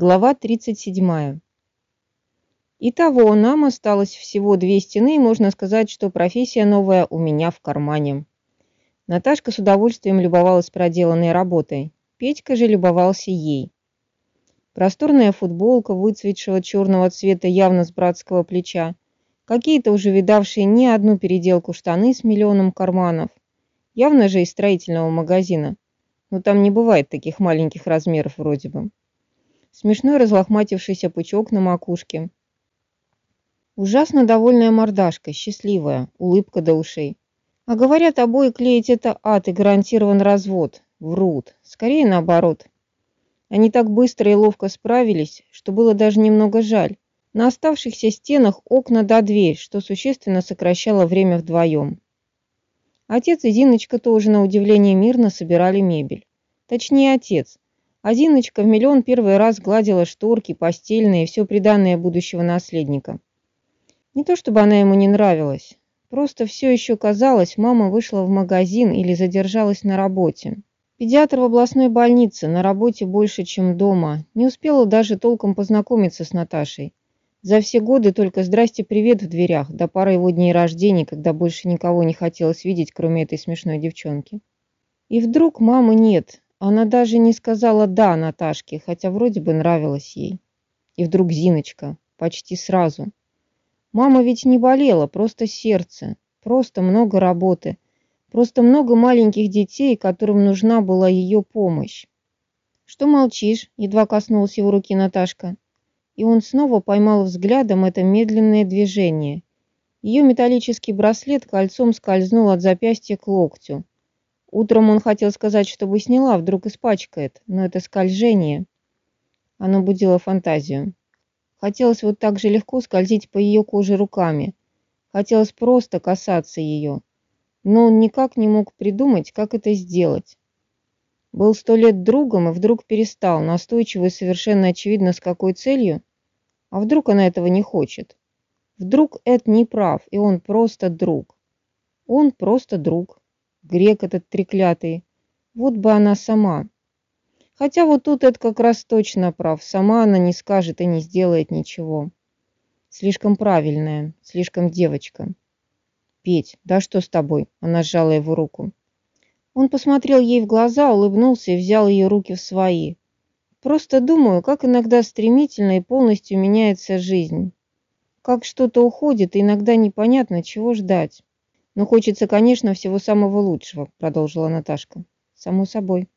Глава 37. Итого, нам осталось всего две стены, и можно сказать, что профессия новая у меня в кармане. Наташка с удовольствием любовалась проделанной работой. Петька же любовался ей. Просторная футболка выцветшего черного цвета явно с братского плеча. Какие-то уже видавшие не одну переделку штаны с миллионом карманов. Явно же из строительного магазина. Но там не бывает таких маленьких размеров вроде бы смешной разлохматившийся пучок на макушке. Ужасно довольная мордашка, счастливая, улыбка до ушей. А говорят, обои клеить это ад и гарантирован развод. Врут. Скорее наоборот. Они так быстро и ловко справились, что было даже немного жаль. На оставшихся стенах окна до дверь, что существенно сокращало время вдвоем. Отец и Зиночка тоже на удивление мирно собирали мебель. Точнее, отец – а Зиночка в миллион первый раз гладила шторки, постельные, все приданное будущего наследника. Не то чтобы она ему не нравилась, просто все еще казалось, мама вышла в магазин или задержалась на работе. Педиатр в областной больнице, на работе больше, чем дома, не успела даже толком познакомиться с Наташей. За все годы только «здрасте, привет» в дверях, до пары его дней рождения, когда больше никого не хотелось видеть, кроме этой смешной девчонки. И вдруг мамы нет, она даже не сказала «да» Наташке, хотя вроде бы нравилось ей. И вдруг Зиночка, почти сразу. Мама ведь не болела, просто сердце, просто много работы, просто много маленьких детей, которым нужна была ее помощь. «Что молчишь?» – едва коснулась его руки Наташка. И он снова поймал взглядом это медленное движение. Ее металлический браслет кольцом скользнул от запястья к локтю. Утром он хотел сказать, чтобы сняла, вдруг испачкает, но это скольжение. Оно будило фантазию. Хотелось вот так же легко скользить по ее коже руками. Хотелось просто касаться ее. Но он никак не мог придумать, как это сделать. Был сто лет другом и вдруг перестал, настойчиво и совершенно очевидно с какой целью. А вдруг она этого не хочет? Вдруг Эд не прав, и он просто друг. Он просто друг грек этот треклятый. Вот бы она сама. Хотя вот тут это как раз точно прав. Сама она не скажет и не сделает ничего. Слишком правильная, слишком девочка. Петь, да что с тобой? Она сжала его руку. Он посмотрел ей в глаза, улыбнулся и взял ее руки в свои. Просто думаю, как иногда стремительно и полностью меняется жизнь. Как что-то уходит, и иногда непонятно, чего ждать. Но хочется, конечно, всего самого лучшего, продолжила Наташка. Само собой.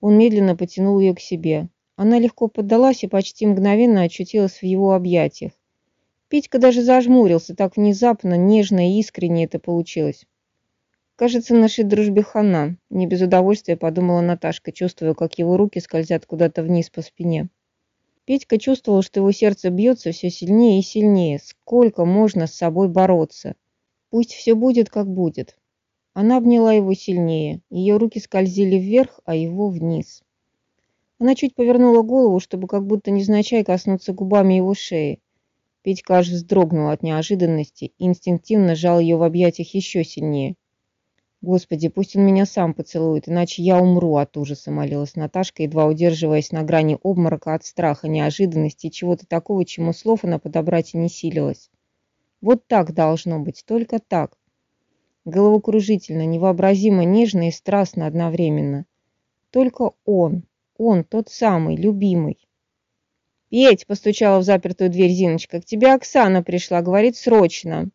Он медленно потянул ее к себе. Она легко поддалась и почти мгновенно очутилась в его объятиях. Петька даже зажмурился, так внезапно, нежно и искренне это получилось. «Кажется, нашей дружбе хана», — не без удовольствия подумала Наташка, чувствуя, как его руки скользят куда-то вниз по спине. Петька чувствовал, что его сердце бьется все сильнее и сильнее. Сколько можно с собой бороться? Пусть все будет, как будет. Она обняла его сильнее. Ее руки скользили вверх, а его вниз. Она чуть повернула голову, чтобы как будто незначай коснуться губами его шеи. Петька аж вздрогнул от неожиданности и инстинктивно сжал ее в объятиях еще сильнее. «Господи, пусть он меня сам поцелует, иначе я умру от ужаса», — молилась Наташка, едва удерживаясь на грани обморока от страха, неожиданности и чего-то такого, чему слов она подобрать и не силилась. Вот так должно быть, только так. Головокружительно, невообразимо нежно и страстно одновременно. Только он, он, тот самый, любимый. «Петь!» – постучала в запертую дверь Зиночка. «К тебе Оксана пришла, говорит, срочно!»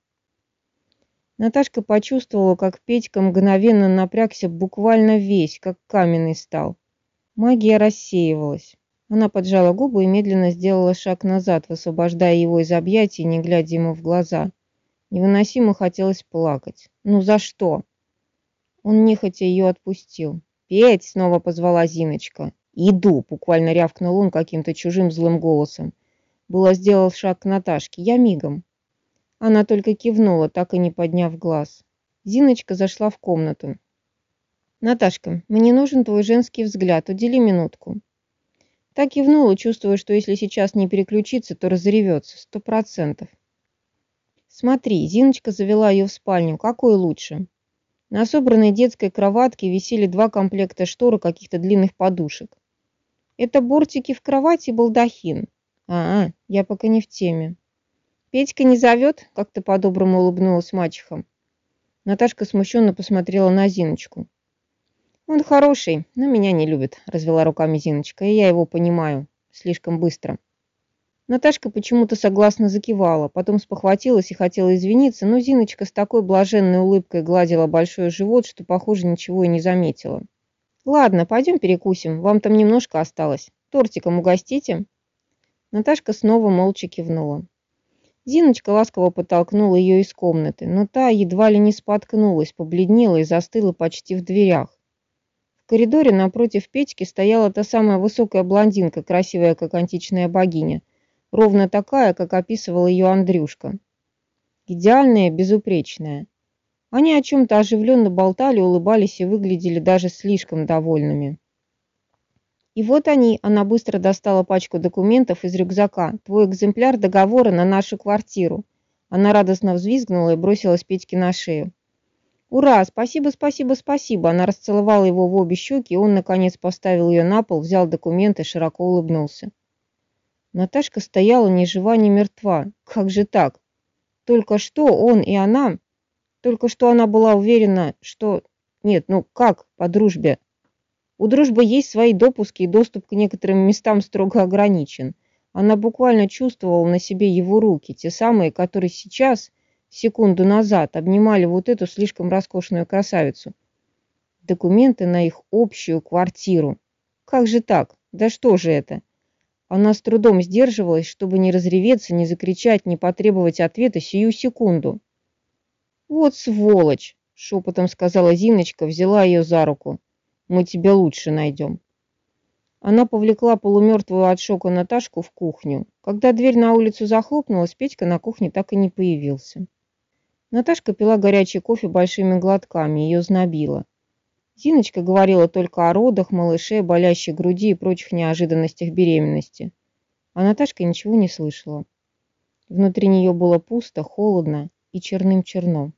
Наташка почувствовала, как Петька мгновенно напрягся буквально весь, как каменный стал. Магия рассеивалась. Она поджала губы и медленно сделала шаг назад, высвобождая его из объятий, не глядя ему в глаза. Невыносимо хотелось плакать. Ну за что? Он нехотя ее отпустил. «Петь!» — снова позвала Зиночка. «Иду!» — буквально рявкнул он каким-то чужим злым голосом. Было сделал шаг к Наташке. «Я мигом». Она только кивнула, так и не подняв глаз. Зиночка зашла в комнату. «Наташка, мне нужен твой женский взгляд. Удели минутку». Так кивнула, чувствуя, что если сейчас не переключиться, то разревется, сто процентов. Смотри, Зиночка завела ее в спальню, какой лучше. На собранной детской кроватке висели два комплекта штор и каких-то длинных подушек. Это бортики в кровати балдахин. А, -а я пока не в теме. Петька не зовет? Как-то по-доброму улыбнулась мачеха. Наташка смущенно посмотрела на Зиночку. Он хороший, но меня не любит, развела руками Зиночка, и я его понимаю. Слишком быстро. Наташка почему-то согласно закивала, потом спохватилась и хотела извиниться, но Зиночка с такой блаженной улыбкой гладила большой живот, что, похоже, ничего и не заметила. «Ладно, пойдем перекусим, вам там немножко осталось. Тортиком угостите?» Наташка снова молча кивнула. Зиночка ласково подтолкнула ее из комнаты, но та едва ли не споткнулась, побледнела и застыла почти в дверях. Коридоре напротив Петьки стояла та самая высокая блондинка, красивая, как античная богиня, ровно такая, как описывал ее Андрюшка. Идеальная, безупречная. Они о чем-то оживленно болтали, улыбались и выглядели даже слишком довольными. И вот они, она быстро достала пачку документов из рюкзака. Твой экземпляр договора на нашу квартиру. Она радостно взвизгнула и бросилась Петьке на шею. «Ура! Спасибо, спасибо, спасибо!» Она расцеловала его в обе щеки, и он, наконец, поставил ее на пол, взял документы, широко улыбнулся. Наташка стояла ни жива, ни мертва. Как же так? Только что он и она... Только что она была уверена, что... Нет, ну как по дружбе? У дружбы есть свои допуски, и доступ к некоторым местам строго ограничен. Она буквально чувствовала на себе его руки, те самые, которые сейчас, секунду назад, обнимали вот эту слишком роскошную красавицу. Документы на их общую квартиру. Как же так? Да что же это? Она с трудом сдерживалась, чтобы не разреветься, не закричать, не потребовать ответа сию секунду. «Вот сволочь!» — шепотом сказала Зиночка, взяла ее за руку. «Мы тебя лучше найдем». Она повлекла полумертвую от шока Наташку в кухню. Когда дверь на улицу захлопнулась, Петька на кухне так и не появился. Наташка пила горячий кофе большими глотками, ее знобило. Зиночка говорила только о родах, малыше, болящей груди и прочих неожиданностях беременности. А Наташка ничего не слышала. Внутри нее было пусто, холодно и черным-черно.